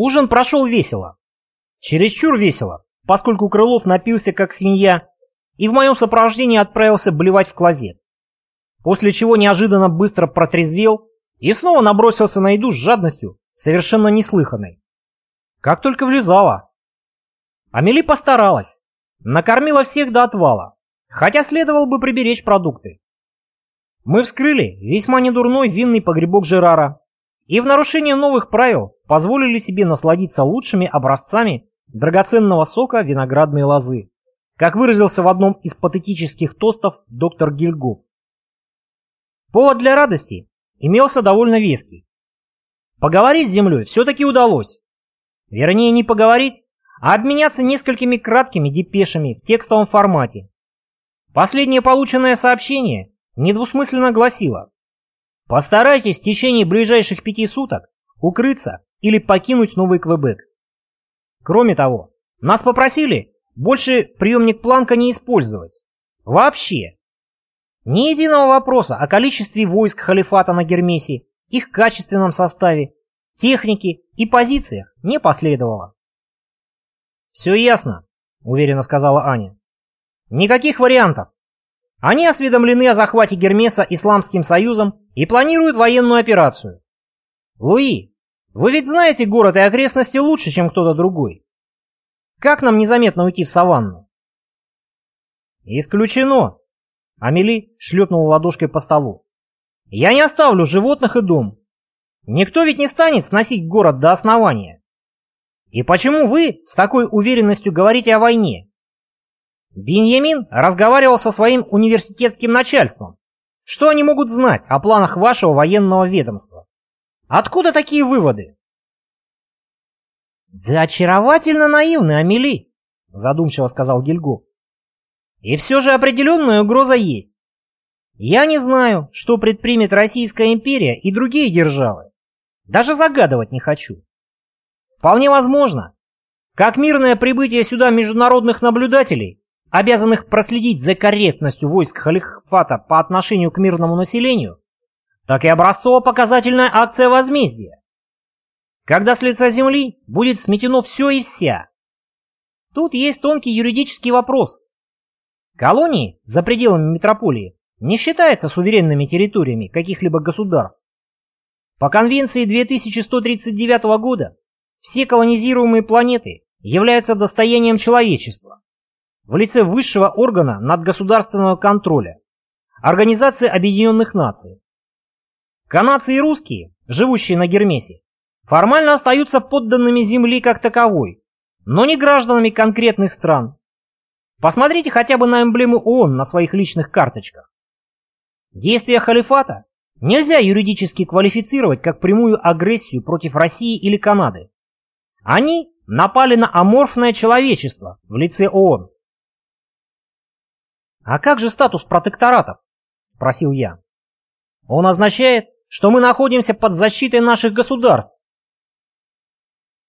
Ужин прошел весело. Чересчур весело, поскольку Крылов напился как свинья и в моем сопровождении отправился блевать в клозет. После чего неожиданно быстро протрезвел и снова набросился на еду с жадностью, совершенно неслыханной. Как только влезала. Амели постаралась. Накормила всех до отвала, хотя следовало бы приберечь продукты. Мы вскрыли весьма недурной винный погребок Жерара и в нарушение новых правил позволили себе насладиться лучшими образцами драгоценного сока виноградной лозы, как выразился в одном из патетических тостов доктор Гильгоф. Повод для радости имелся довольно веский. Поговорить с землей все-таки удалось. Вернее, не поговорить, а обменяться несколькими краткими депешами в текстовом формате. Последнее полученное сообщение недвусмысленно гласило «Постарайтесь в течение ближайших пяти суток укрыться или покинуть Новый Квебек». Кроме того, нас попросили больше приемник Планка не использовать. Вообще. Ни единого вопроса о количестве войск халифата на Гермесе, их качественном составе, технике и позициях не последовало. «Все ясно», — уверенно сказала Аня. «Никаких вариантов. Они осведомлены о захвате Гермеса Исламским Союзом и планируют военную операцию. Луи, вы ведь знаете город и окрестности лучше, чем кто-то другой. Как нам незаметно уйти в саванну? Исключено. Амели шлепнула ладошкой по столу. Я не оставлю животных и дом. Никто ведь не станет сносить город до основания. И почему вы с такой уверенностью говорите о войне? Беньямин разговаривал со своим университетским начальством. Что они могут знать о планах вашего военного ведомства? Откуда такие выводы? Да очаровательно наивны, Амели, задумчиво сказал Гильго. И все же определенная угроза есть. Я не знаю, что предпримет Российская империя и другие державы. Даже загадывать не хочу. Вполне возможно, как мирное прибытие сюда международных наблюдателей, обязанных проследить за корректностью войск халифата по отношению к мирному населению, так и образцово-показательная акция возмездия. Когда с лица земли будет сметено все и вся. Тут есть тонкий юридический вопрос. Колонии за пределами метрополии не считаются суверенными территориями каких-либо государств. По конвенции 2139 года все колонизируемые планеты являются достоянием человечества в лице высшего органа надгосударственного контроля Организации Объединенных Наций. Канадцы и русские, живущие на Гермесе, формально остаются подданными Земли как таковой, но не гражданами конкретных стран. Посмотрите хотя бы на эмблему ООН на своих личных карточках. Действия халифата нельзя юридически квалифицировать как прямую агрессию против России или Канады. Они напали на аморфное человечество в лице ООН. «А как же статус протекторатов?» – спросил я. «Он означает, что мы находимся под защитой наших государств».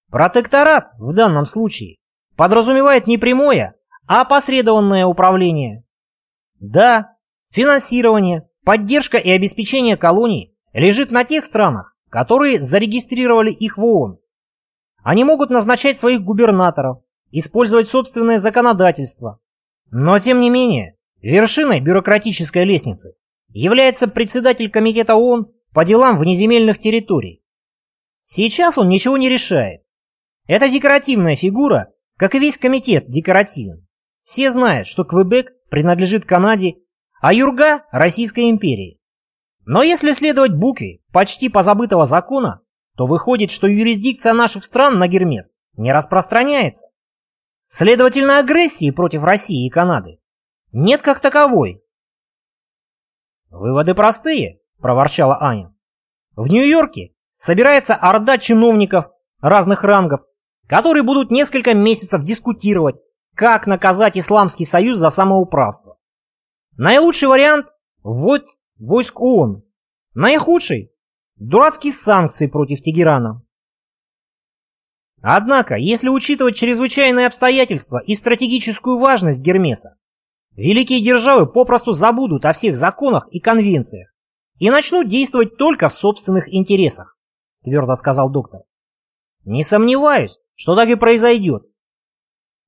Протекторат в данном случае подразумевает не прямое, а опосредованное управление. Да, финансирование, поддержка и обеспечение колоний лежит на тех странах, которые зарегистрировали их в ООН. Они могут назначать своих губернаторов, использовать собственное законодательство. Но тем не менее, вершиной бюрократической лестницы является председатель комитета ООН по делам внеземельных территорий. Сейчас он ничего не решает. Это декоративная фигура, как и весь комитет декоративен. Все знают, что Квебек принадлежит Канаде, а Юрга – Российской империи. Но если следовать букве почти позабытого закона, то выходит, что юрисдикция наших стран на Гермес не распространяется. Следовательно, агрессии против России и Канады нет как таковой. «Выводы простые», – проворчала Аня. «В Нью-Йорке собирается орда чиновников разных рангов, которые будут несколько месяцев дискутировать, как наказать Исламский Союз за самоуправство. Наилучший вариант – ввод войск ООН. Наихудший Дурацкие санкции против Тегерана. Однако, если учитывать чрезвычайные обстоятельства и стратегическую важность Гермеса, великие державы попросту забудут о всех законах и конвенциях и начнут действовать только в собственных интересах, твердо сказал доктор. Не сомневаюсь, что так и произойдет.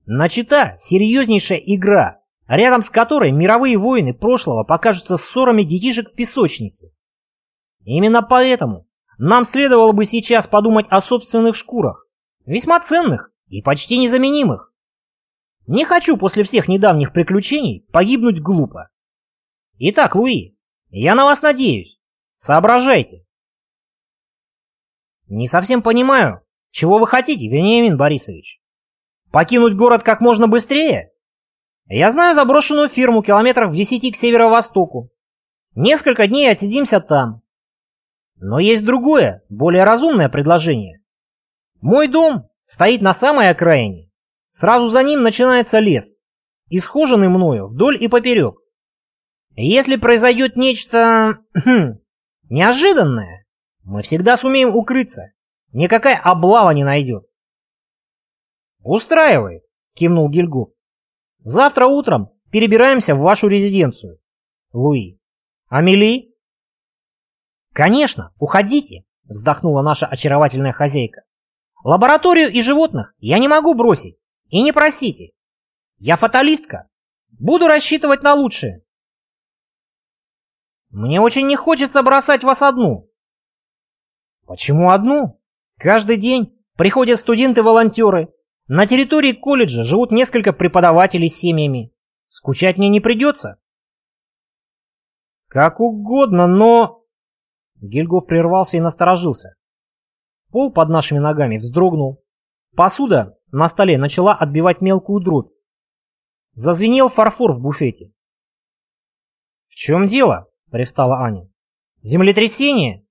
Начата серьезнейшая игра, рядом с которой мировые войны прошлого покажутся ссорами детишек в песочнице. Именно поэтому нам следовало бы сейчас подумать о собственных шкурах, весьма ценных и почти незаменимых. Не хочу после всех недавних приключений погибнуть глупо. Итак, Луи, я на вас надеюсь. Соображайте. Не совсем понимаю, чего вы хотите, Вениамин Борисович. Покинуть город как можно быстрее? Я знаю заброшенную фирму километров в десяти к северо-востоку. Несколько дней отсидимся там. Но есть другое, более разумное предложение. Мой дом стоит на самой окраине. Сразу за ним начинается лес, исхоженный мною вдоль и поперек. Если произойдет нечто... Хм, неожиданное, мы всегда сумеем укрыться. Никакая облава не найдет. «Устраивает», — кивнул Гильгоф. «Завтра утром перебираемся в вашу резиденцию, Луи. Амели?» «Конечно, уходите», — вздохнула наша очаровательная хозяйка. «Лабораторию и животных я не могу бросить, и не просите. Я фаталистка. Буду рассчитывать на лучшее». «Мне очень не хочется бросать вас одну». «Почему одну? Каждый день приходят студенты-волонтеры, на территории колледжа живут несколько преподавателей с семьями. Скучать мне не придется. Как угодно, но... Гильгоф прервался и насторожился. Пол под нашими ногами вздрогнул. Посуда на столе начала отбивать мелкую дробь. Зазвенел фарфор в буфете. «В чем дело?» — привстала Аня. «Землетрясение?»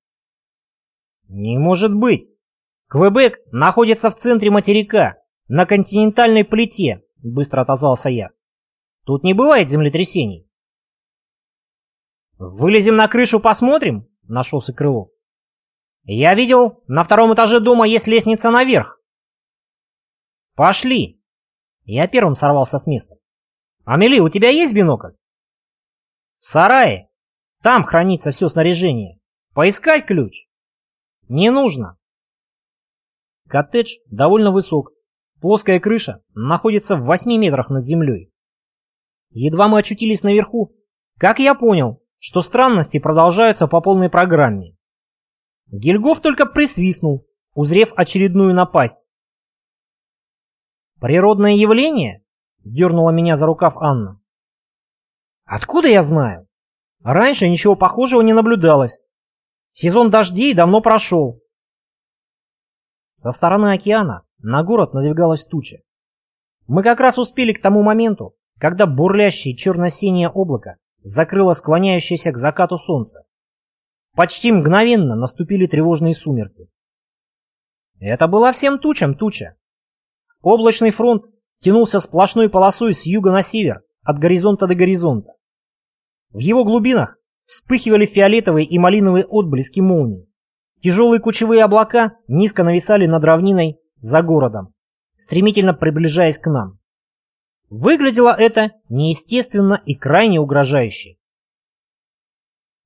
«Не может быть! Квебек находится в центре материка, «На континентальной плите», — быстро отозвался я. «Тут не бывает землетрясений». «Вылезем на крышу, посмотрим?» — нашелся Крылов. «Я видел, на втором этаже дома есть лестница наверх». «Пошли!» Я первым сорвался с места. «Амели, у тебя есть бинокль?» «В сарае. Там хранится все снаряжение. Поискать ключ?» «Не нужно». Коттедж довольно высок, Плоская крыша находится в 8 метрах над землей. Едва мы очутились наверху, как я понял, что странности продолжаются по полной программе. Гильгоф только присвистнул, узрев очередную напасть. «Природное явление?» — дернула меня за рукав Анна. «Откуда я знаю? Раньше ничего похожего не наблюдалось. Сезон дождей давно прошел». Со стороны океана на город надвигалась туча. Мы как раз успели к тому моменту, когда бурлящее черно-синее облако закрыло склоняющееся к закату солнце. Почти мгновенно наступили тревожные сумерки. Это была всем тучам туча. Облачный фронт тянулся сплошной полосой с юга на север, от горизонта до горизонта. В его глубинах вспыхивали фиолетовые и малиновые отблески молний. Тяжелые кучевые облака низко нависали над равниной за городом, стремительно приближаясь к нам. Выглядело это неестественно и крайне угрожающе.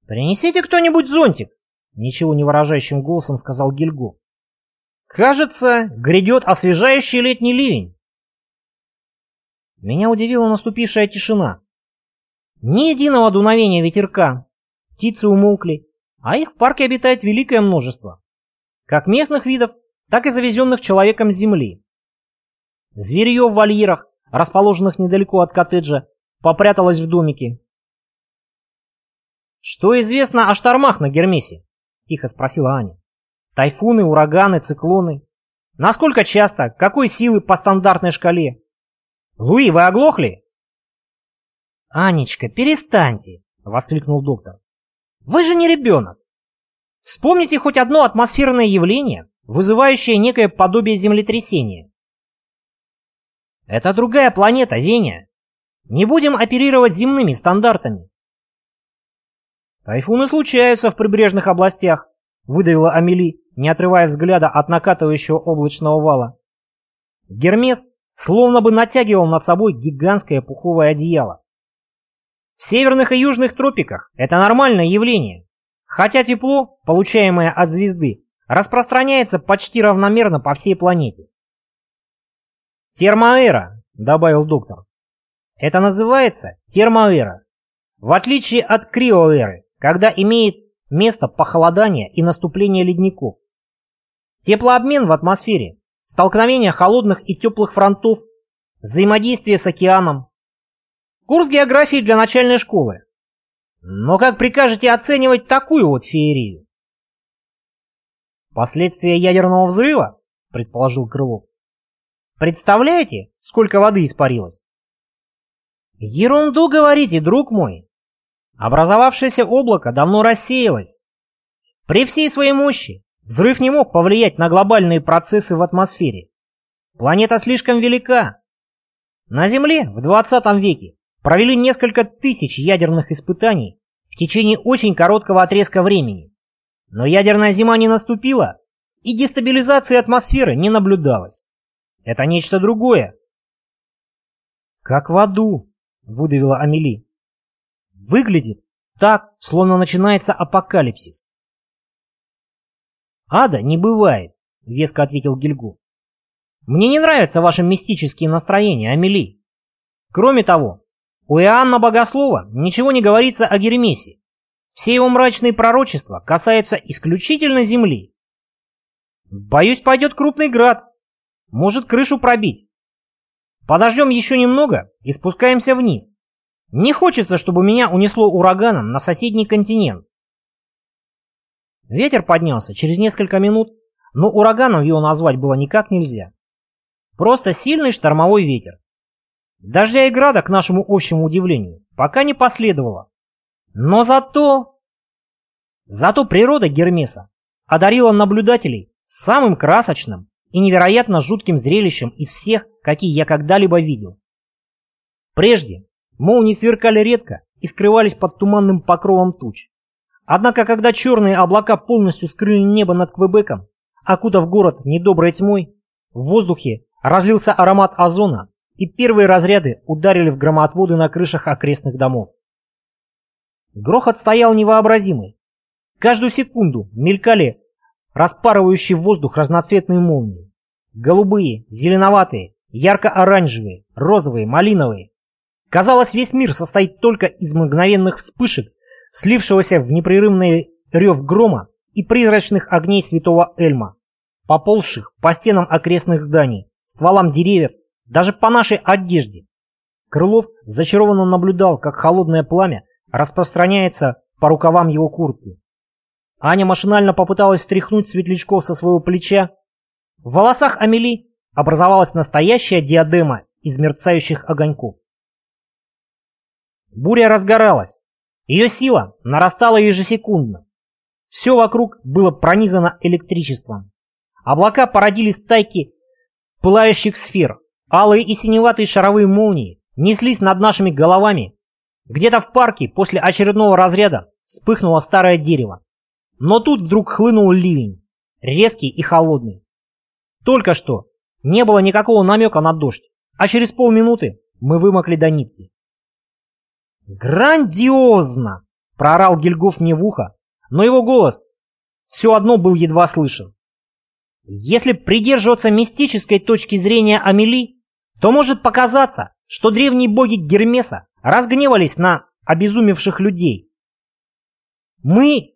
«Принесите кто-нибудь зонтик!» — ничего не выражающим голосом сказал Гильго. «Кажется, грядет освежающий летний ливень». Меня удивила наступившая тишина. Ни единого дуновения ветерка. Птицы умолкли, а их в парке обитает великое множество. Как местных видов, так и завезенных человеком с земли. Зверье в вольерах, расположенных недалеко от коттеджа, попряталось в домике. «Что известно о штормах на Гермесе?» — тихо спросила Аня. «Тайфуны, ураганы, циклоны. Насколько часто? Какой силы по стандартной шкале?» «Луи, вы оглохли?» «Анечка, перестаньте!» — воскликнул доктор. «Вы же не ребенок. Вспомните хоть одно атмосферное явление, вызывающее некое подобие землетрясения. Это другая планета, Веня. Не будем оперировать земными стандартами. Тайфуны случаются в прибрежных областях, выдавила Амели, не отрывая взгляда от накатывающего облачного вала. Гермес словно бы натягивал над собой гигантское пуховое одеяло. В северных и южных тропиках это нормальное явление, хотя тепло, получаемое от звезды, распространяется почти равномерно по всей планете. «Термоэра», — добавил доктор. «Это называется термоэра. В отличие от криоэры, когда имеет место похолодание и наступление ледников. Теплообмен в атмосфере, столкновение холодных и теплых фронтов, взаимодействие с океаном. Курс географии для начальной школы. Но как прикажете оценивать такую вот феерию? Последствия ядерного взрыва, предположил Крылов. Представляете, сколько воды испарилось? Ерунду говорите, друг мой. Образовавшееся облако давно рассеялось. При всей своей мощи взрыв не мог повлиять на глобальные процессы в атмосфере. Планета слишком велика. На Земле в 20 веке провели несколько тысяч ядерных испытаний в течение очень короткого отрезка времени. Но ядерная зима не наступила, и дестабилизации атмосферы не наблюдалось. Это нечто другое. «Как в аду», — выдавила Амели. «Выглядит так, словно начинается апокалипсис». «Ада не бывает», — веско ответил Гильгу. «Мне не нравятся ваши мистические настроения, Амели. Кроме того, у Иоанна Богослова ничего не говорится о Гермесе. Все его мрачные пророчества касаются исключительно земли. Боюсь, пойдет крупный град. Может крышу пробить. Подождем еще немного и спускаемся вниз. Не хочется, чтобы меня унесло ураганом на соседний континент. Ветер поднялся через несколько минут, но ураганом его назвать было никак нельзя. Просто сильный штормовой ветер. Дождя и града, к нашему общему удивлению, пока не последовало. Но зато... Зато природа Гермеса одарила наблюдателей самым красочным и невероятно жутким зрелищем из всех, какие я когда-либо видел. Прежде молнии сверкали редко и скрывались под туманным покровом туч. Однако, когда черные облака полностью скрыли небо над Квебеком, окутав город недоброй тьмой, в воздухе разлился аромат озона, и первые разряды ударили в громоотводы на крышах окрестных домов. Грохот стоял невообразимый. Каждую секунду мелькали распарывающие воздух разноцветные молнии. Голубые, зеленоватые, ярко-оранжевые, розовые, малиновые. Казалось, весь мир состоит только из мгновенных вспышек, слившегося в непрерывный рев грома и призрачных огней святого Эльма, поползших по стенам окрестных зданий, стволам деревьев даже по нашей одежде. Крылов зачарованно наблюдал, как холодное пламя распространяется по рукавам его куртки. Аня машинально попыталась стряхнуть светлячков со своего плеча. В волосах Амели образовалась настоящая диадема из мерцающих огоньков. Буря разгоралась. Ее сила нарастала ежесекундно. Все вокруг было пронизано электричеством. Облака породили стайки пылающих сфер, Алые и синеватые шаровые молнии неслись над нашими головами. Где-то в парке после очередного разряда вспыхнуло старое дерево. Но тут вдруг хлынул ливень, резкий и холодный. Только что не было никакого намека на дождь, а через полминуты мы вымокли до нитки. «Грандиозно!» — проорал Гильгоф мне в ухо, но его голос все одно был едва слышен. Если придерживаться мистической точки зрения Амели, то может показаться, что древние боги Гермеса разгневались на обезумевших людей. Мы...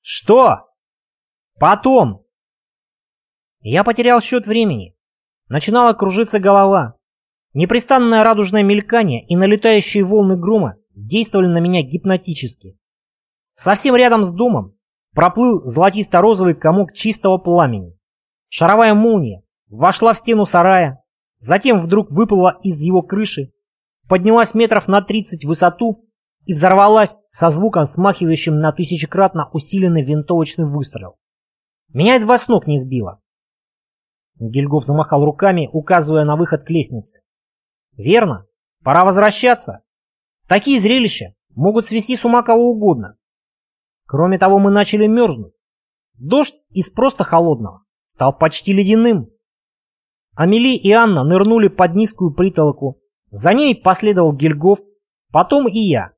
Что? Потом. Я потерял счет времени. Начинала кружиться голова. Непрестанное радужное мелькание и налетающие волны грома действовали на меня гипнотически. Совсем рядом с домом проплыл золотисто-розовый комок чистого пламени. Шаровая молния вошла в стену сарая, Затем вдруг выплыла из его крыши, поднялась метров на 30 в высоту и взорвалась со звуком, смахивающим на тысячекратно усиленный винтовочный выстрел. Меня едва с ног не сбило. Гильгоф замахал руками, указывая на выход к лестнице. «Верно, пора возвращаться. Такие зрелища могут свести с ума кого угодно. Кроме того, мы начали мерзнуть. Дождь из просто холодного стал почти ледяным. Амели и Анна нырнули под низкую притолоку. За ней последовал Гильгоф, потом и я.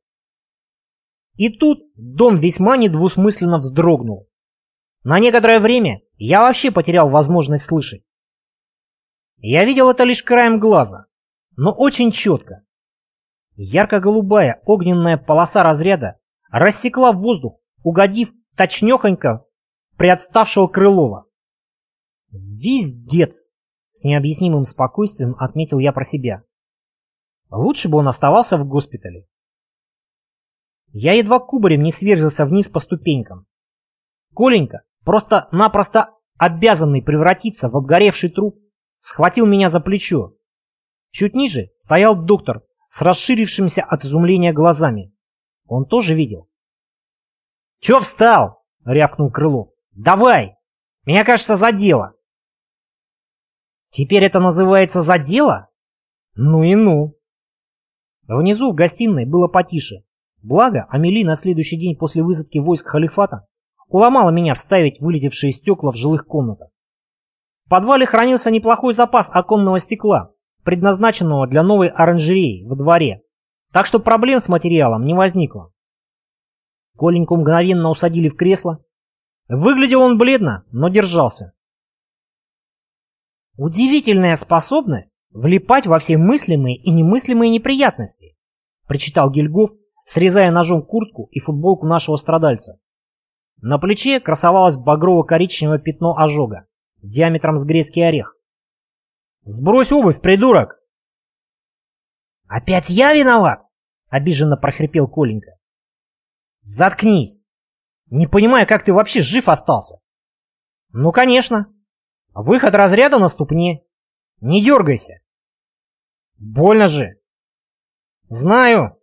И тут дом весьма недвусмысленно вздрогнул. На некоторое время я вообще потерял возможность слышать. Я видел это лишь краем глаза, но очень четко. Ярко-голубая огненная полоса разряда рассекла воздух, угодив точнёхонько приотставшего Крылова. «Звездец!» — с необъяснимым спокойствием отметил я про себя. Лучше бы он оставался в госпитале. Я едва кубарем не сверзился вниз по ступенькам. Коленька, просто-напросто обязанный превратиться в обгоревший труп, схватил меня за плечо. Чуть ниже стоял доктор с расширившимися от изумления глазами. Он тоже видел. «Чё встал?» — рявкнул Крылов. «Давай! Меня, кажется, задело!» «Теперь это называется задело? Ну и ну!» Внизу в гостиной было потише. Благо, Амели на следующий день после высадки войск халифата уломала меня вставить вылетевшие стекла в жилых комнатах. В подвале хранился неплохой запас оконного стекла, предназначенного для новой оранжереи во дворе, так что проблем с материалом не возникло. Коленьку мгновенно усадили в кресло. Выглядел он бледно, но держался. Удивительная способность влипать во все мыслимые и немыслимые неприятности, причитал Гильгоф, срезая ножом куртку и футболку нашего страдальца. На плече красовалось багрово-коричневое пятно ожога, диаметром с грецкий орех. «Сбрось обувь, придурок!» «Опять я виноват?» — обиженно прохрипел Коленька. «Заткнись! Не понимаю, как ты вообще жив остался!» «Ну, конечно! Выход разряда на ступне. Не дергайся!» «Больно же!» «Знаю!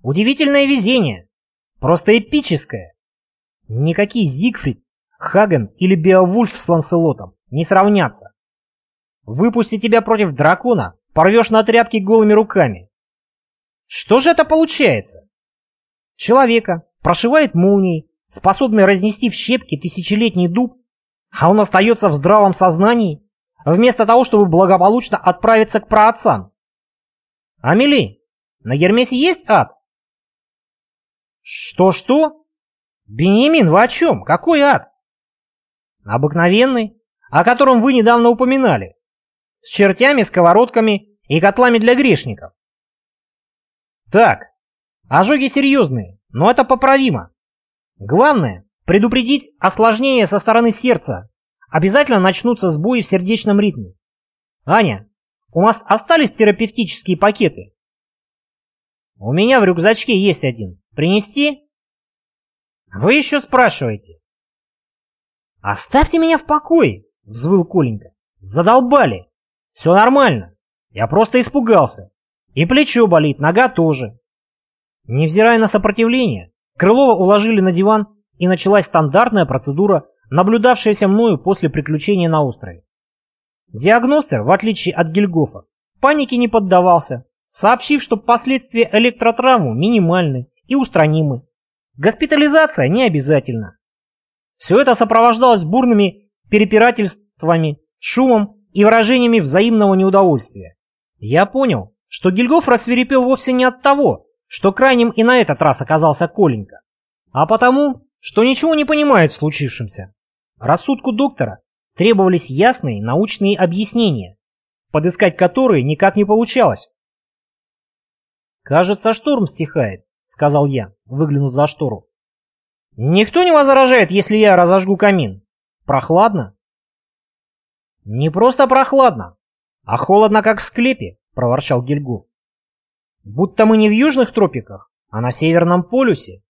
Удивительное везение. Просто эпическое. Никакие Зигфрид, Хаген или Беовульф с Ланселотом не сравнятся. Выпусти тебя против дракона, порвешь на тряпки голыми руками. Что же это получается? Человека прошивает молнией, способный разнести в щепки тысячелетний дуб, а он остается в здравом сознании, вместо того, чтобы благополучно отправиться к праотцам. Амели, на Гермесе есть ад? Что-что? Бенемин, вы о чем? Какой ад? Обыкновенный, о котором вы недавно упоминали. С чертями, сковородками и котлами для грешников. Так, ожоги серьезные, но это поправимо. Главное, предупредить осложнения со стороны сердца. Обязательно начнутся сбои в сердечном ритме. Аня, у нас остались терапевтические пакеты? У меня в рюкзачке есть один. Принести? Вы еще спрашиваете. Оставьте меня в покое, взвыл Коленька. Задолбали. Все нормально. Я просто испугался. И плечо болит, нога тоже. Невзирая на сопротивление, Крылова уложили на диван, и началась стандартная процедура, наблюдавшаяся мною после приключения на острове. Диагностер, в отличие от Гильгофа, панике не поддавался, сообщив, что последствия электротравмы минимальны и устранимы. Госпитализация не обязательна. Все это сопровождалось бурными перепирательствами, шумом и выражениями взаимного неудовольствия. Я понял, что Гильгоф рассверепел вовсе не от того, что крайним и на этот раз оказался Коленька, а потому, что ничего не понимает в случившемся. Рассудку доктора требовались ясные научные объяснения, подыскать которые никак не получалось. «Кажется, шторм стихает», — сказал я, выглянув за штору. «Никто не возражает, если я разожгу камин. Прохладно?» «Не просто прохладно, а холодно, как в склепе», — проворчал Гильгу. «Будто мы не в южных тропиках, а на Северном полюсе».